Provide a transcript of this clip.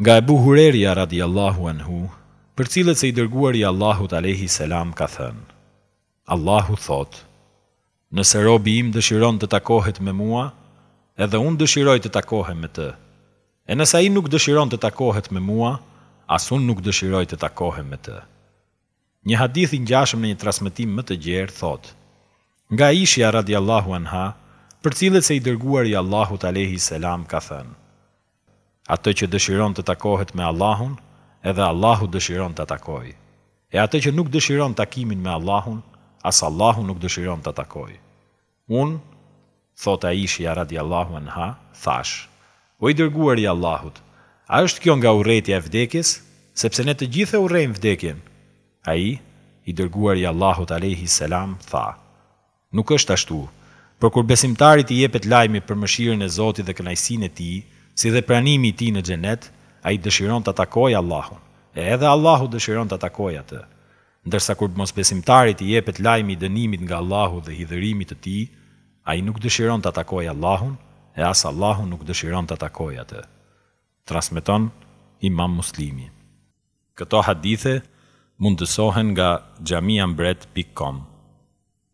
Nga Ebu Hurerja radijallahu anhu, përcillet se i Dërguari i Allahut alejhi selam ka thënë, Allahu thotë, Nëse robi im dëshiron të takohet me mua, edhe unë dëshiroj të takohem me të, e nëse ai nuk dëshiron të takohet me mua, as unë nuk dëshiroj të takohem me të. Një hadith i ngjashëm në një transmetim më të gjerë thotë, Nga Aishja radijallahu anha përcillet se i Dërguari i Allahut alejhi selam ka thënë, Atë që dëshiron të takohet me Allahun, edhe Allahu dëshiron ta takojë, e atë që nuk dëshiron takimin me Allahun, as Allahu nuk dëshiron ta takojë. Unë, thotë Aishja radijallahu anha, thashë, O i Dërguari i Allahut, a është kjo nga urrejtja e vdekjes, sepse ne të gjithë e urrejmë vdekjen? Ai, i Dërguari i Allahut alejhi selam, tha, Nuk është ashtu, por kur besimtarit i jepet lajmi për mëshirën e Zotit dhe kënaqësinë e Tij, si dhe pranimi i tij në Xhenet, ai dëshiron ta takojë Allahun, e edhe Allahu dëshiron ta takojë atë. Ndërsa kur mosbesimtarit i jepet lajmi i dënimit nga Allahu dhe hidhërimit të Tij, ai nuk dëshiron ta takojë Allahun e as Allahu nuk dëshiron ta takojë atë. Transmeton Imam Muslimi. Këto hadithe mundësohen nga xhamia mbret pikë kom.